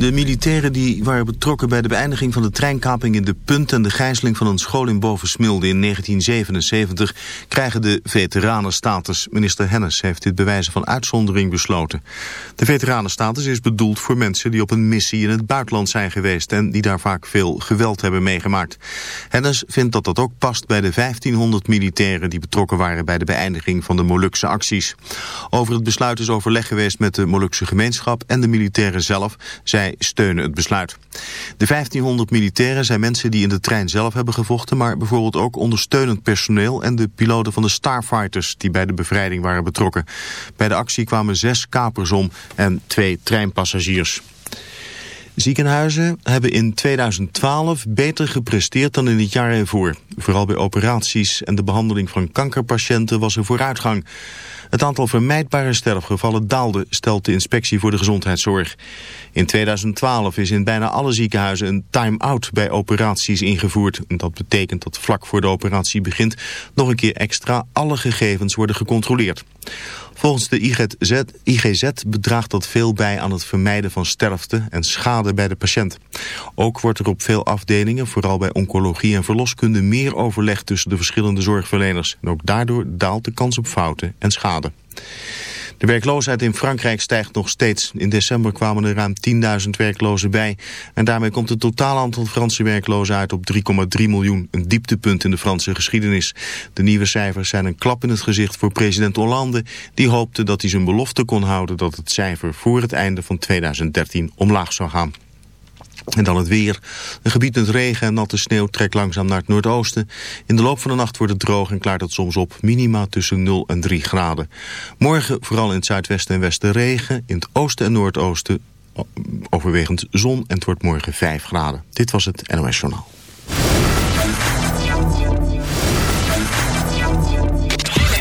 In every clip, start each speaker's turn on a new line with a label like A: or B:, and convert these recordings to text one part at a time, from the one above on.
A: De militairen die waren betrokken bij de beëindiging van de treinkaping in de Punt en de gijzeling van een school in Bovensmilde in 1977 krijgen de veteranenstatus. Minister Hennis heeft dit bewijzen van uitzondering besloten. De veteranenstatus is bedoeld voor mensen die op een missie in het buitenland zijn geweest en die daar vaak veel geweld hebben meegemaakt. Hennis vindt dat dat ook past bij de 1500 militairen die betrokken waren bij de beëindiging van de Molukse acties. Over het besluit is overleg geweest met de Molukse gemeenschap en de militairen zelf. Zij steunen het besluit. De 1500 militairen zijn mensen die in de trein zelf hebben gevochten, maar bijvoorbeeld ook ondersteunend personeel en de piloten van de Starfighters die bij de bevrijding waren betrokken. Bij de actie kwamen zes kapers om en twee treinpassagiers. Ziekenhuizen hebben in 2012 beter gepresteerd dan in het jaar ervoor. Vooral bij operaties en de behandeling van kankerpatiënten was er vooruitgang. Het aantal vermijdbare sterfgevallen daalde, stelt de inspectie voor de gezondheidszorg. In 2012 is in bijna alle ziekenhuizen een time-out bij operaties ingevoerd. Dat betekent dat vlak voor de operatie begint nog een keer extra alle gegevens worden gecontroleerd. Volgens de IGZ, bedraagt dat veel bij aan het vermijden van sterfte en schade bij de patiënt. Ook wordt er op veel afdelingen, vooral bij oncologie en verloskunde, meer overleg tussen de verschillende zorgverleners. En ook daardoor daalt de kans op fouten en schade. De werkloosheid in Frankrijk stijgt nog steeds. In december kwamen er ruim 10.000 werklozen bij. En daarmee komt het totaal aantal Franse werklozen uit op 3,3 miljoen. Een dieptepunt in de Franse geschiedenis. De nieuwe cijfers zijn een klap in het gezicht voor president Hollande. Die hoopte dat hij zijn belofte kon houden dat het cijfer voor het einde van 2013 omlaag zou gaan. En dan het weer. Een gebied met regen en natte sneeuw trekt langzaam naar het noordoosten. In de loop van de nacht wordt het droog en klaart het soms op. Minima tussen 0 en 3 graden. Morgen vooral in het zuidwesten en westen regen. In het oosten en noordoosten overwegend zon. En het wordt morgen 5 graden. Dit was het NOS Journaal.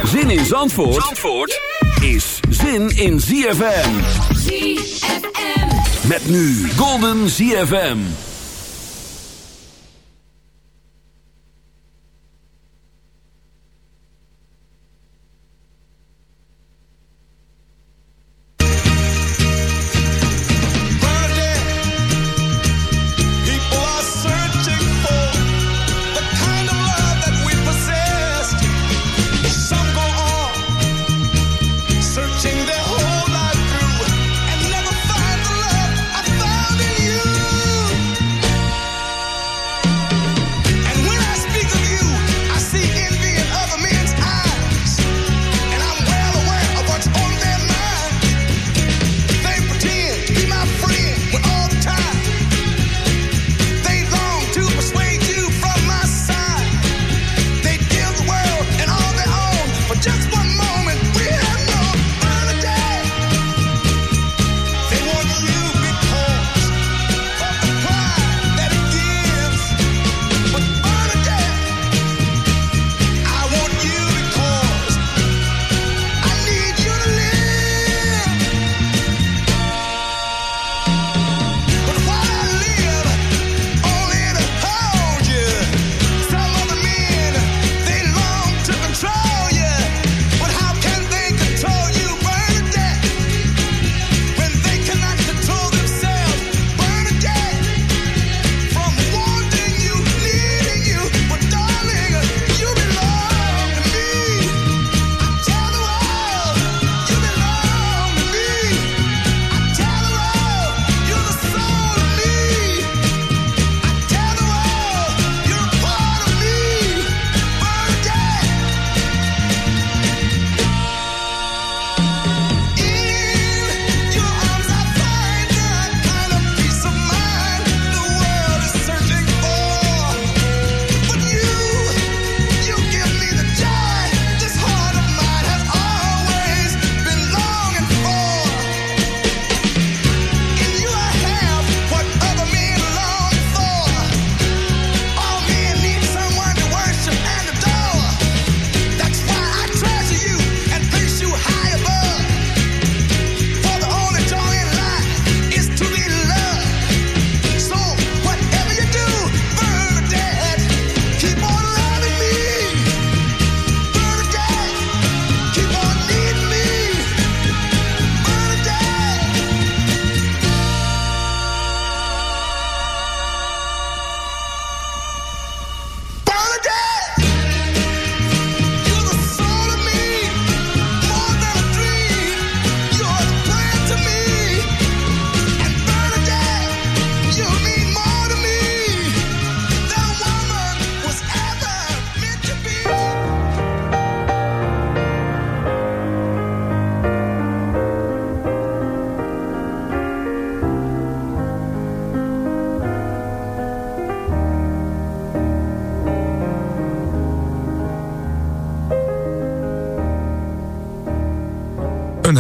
B: Zin in Zandvoort, Zandvoort is zin in ZFM. ZFM. Met nu Golden ZFM.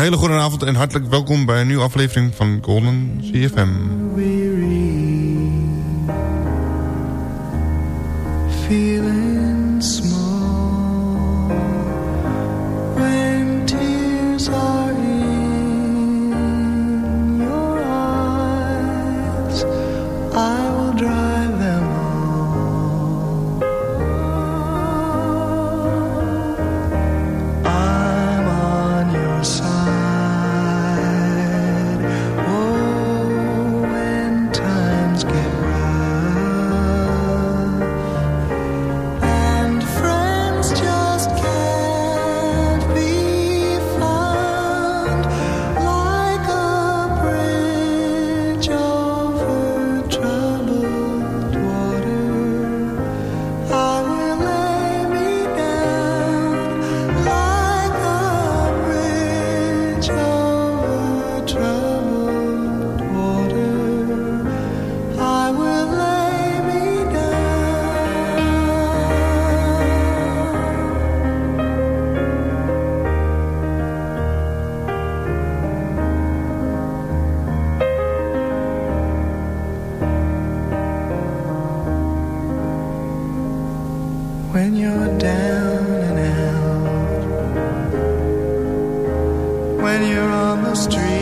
C: hele goede avond en hartelijk welkom bij een nieuwe aflevering van Golden CFM.
D: when you're down and out, when you're on the street.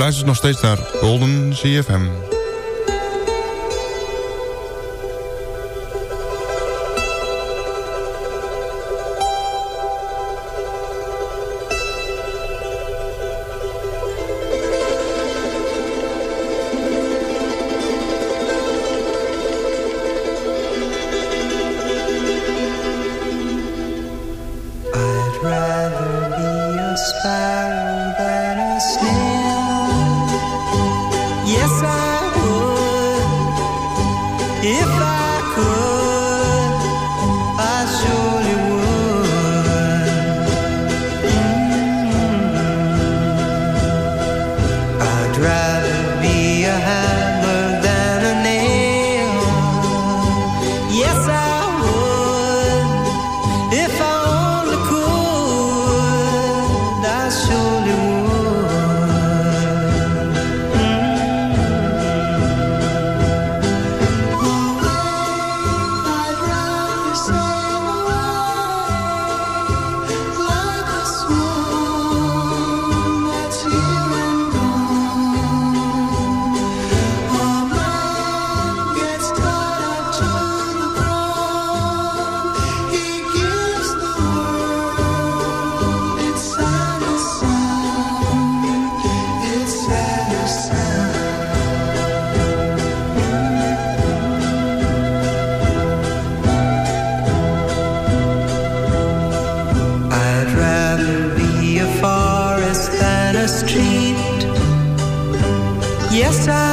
D: Luistert nog steeds naar Golden CFM.
E: guess I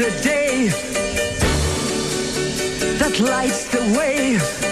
F: the day, that lights the way.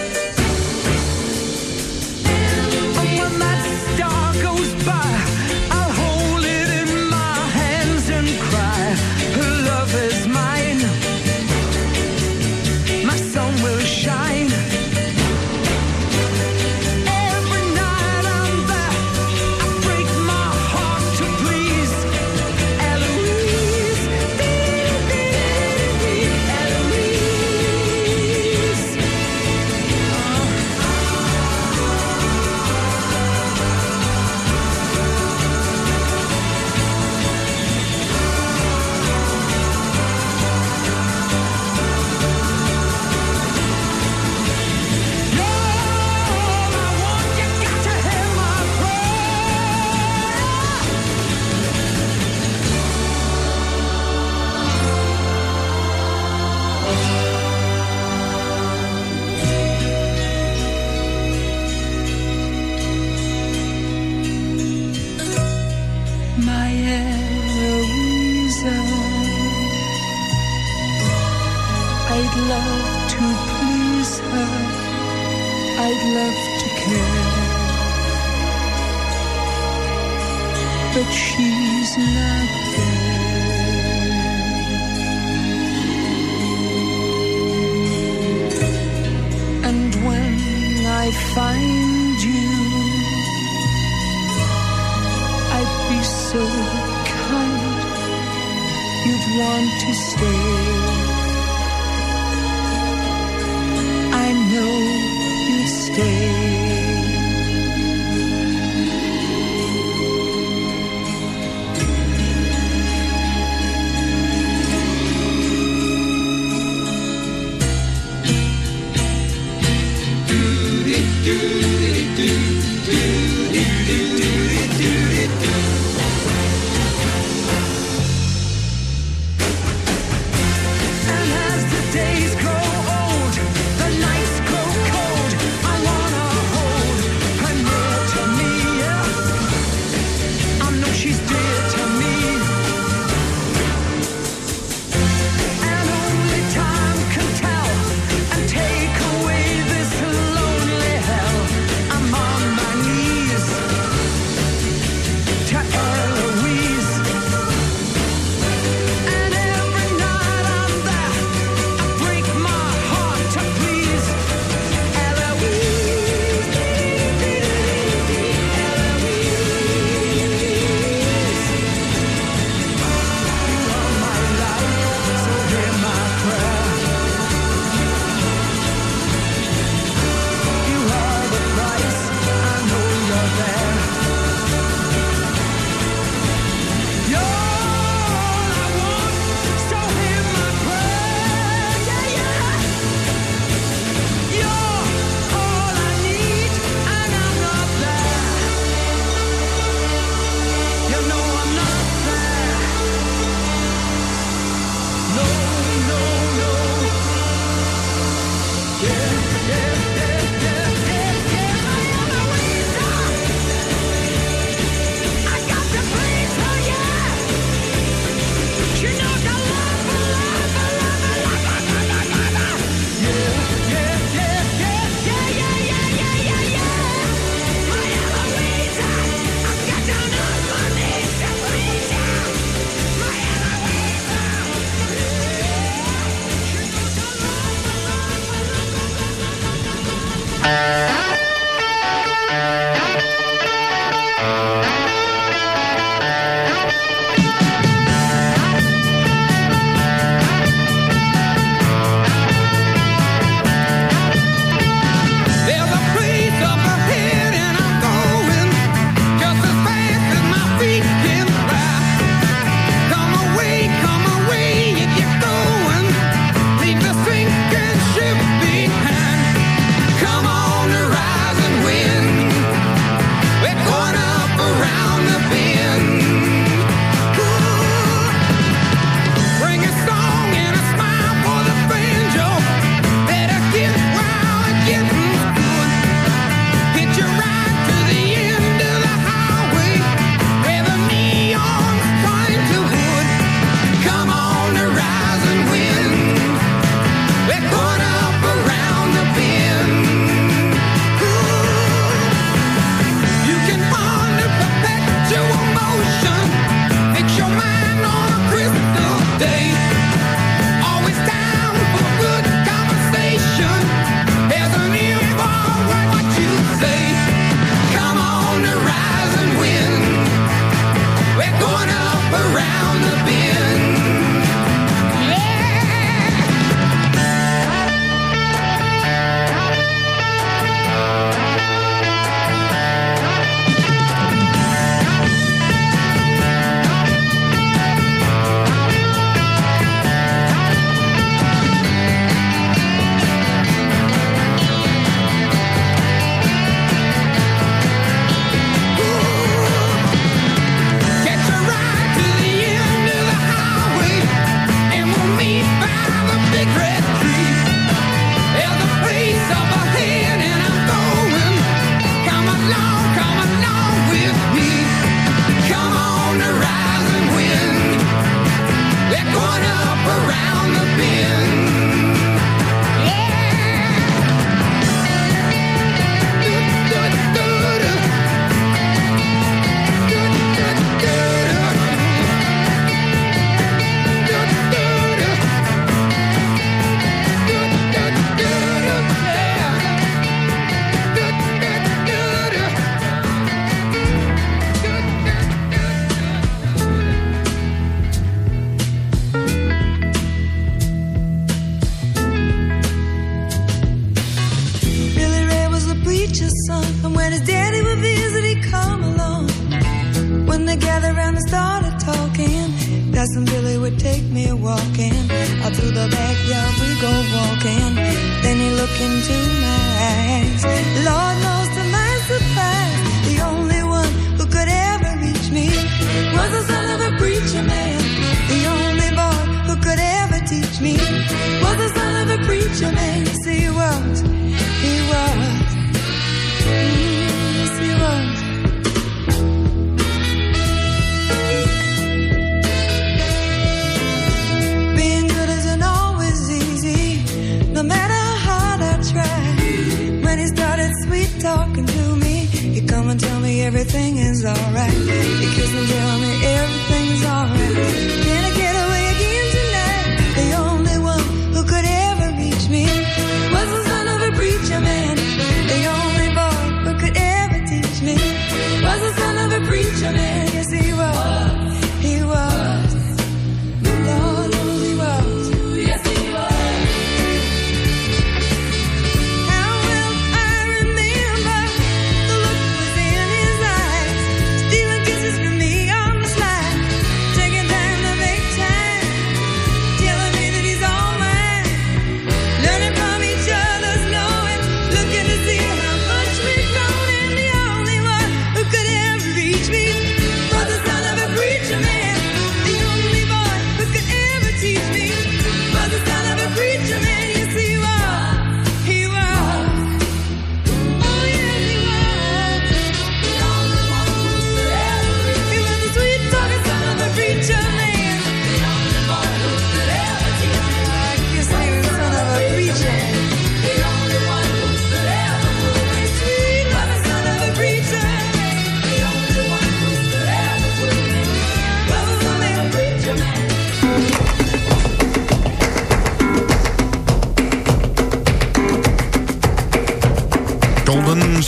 G: everything is alright. You kiss and tell me everything's alright.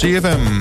C: CFM.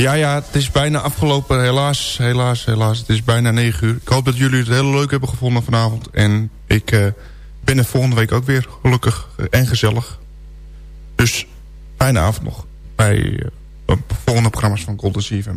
C: Ja, ja, het is bijna afgelopen. Helaas, helaas, helaas. Het is bijna negen uur. Ik hoop dat jullie het heel leuk hebben gevonden vanavond. En ik eh, ben er volgende week ook weer, gelukkig en gezellig. Dus fijne avond nog bij eh, volgende programma's van Golden CFM.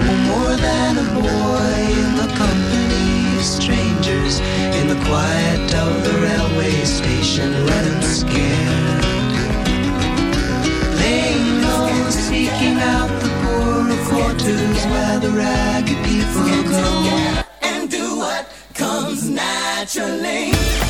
D: more than a boy in the company of strangers, in the quiet of the railway station, running scared. Laying low, seeking out the poorer quarters where the ragged people go.
H: and do what comes naturally.